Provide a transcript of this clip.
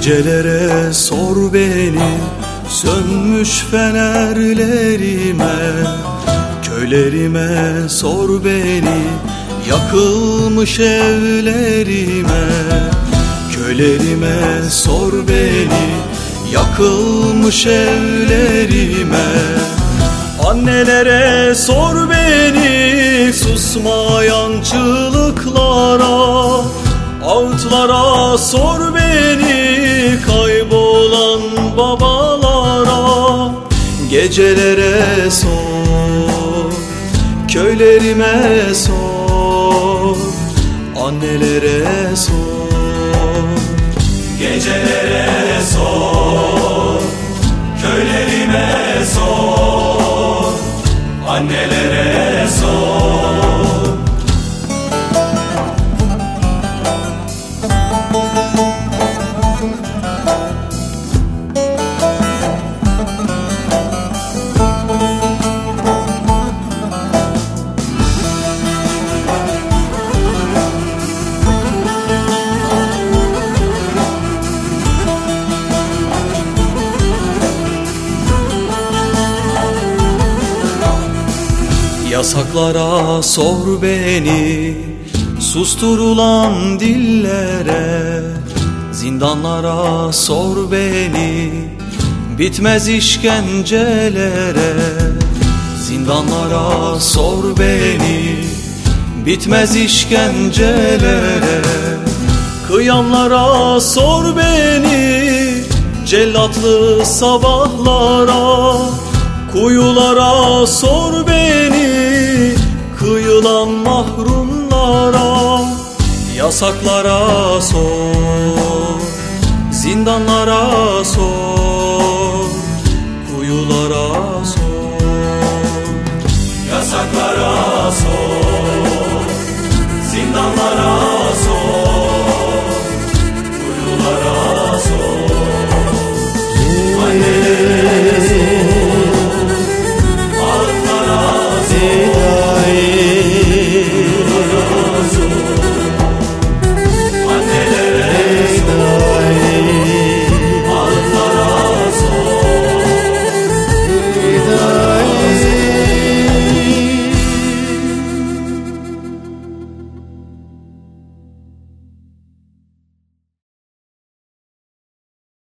Gecelere sor beni Sönmüş fenerlerime Köylerime sor beni Yakılmış evlerime Köylerime sor beni Yakılmış evlerime. Annelere sor beni Susmayan çığlıklara Ağıtlara sor beni kaybolan babalara. Gecelere sor, köylerime sor Annelere sor. Gecelere sor, köylerime sor Annelere Yasaklara sor beni Susturulan dillere Zindanlara sor beni Bitmez işkencelere Zindanlara sor beni Bitmez işkencelere Kıyamlara sor beni Cellatlı sabahlara Kuyulara sor Açılan mahrumlara Yasaklara sor. Zindanlara sor Kuyulara sor. Yasaklara sor Zindanlara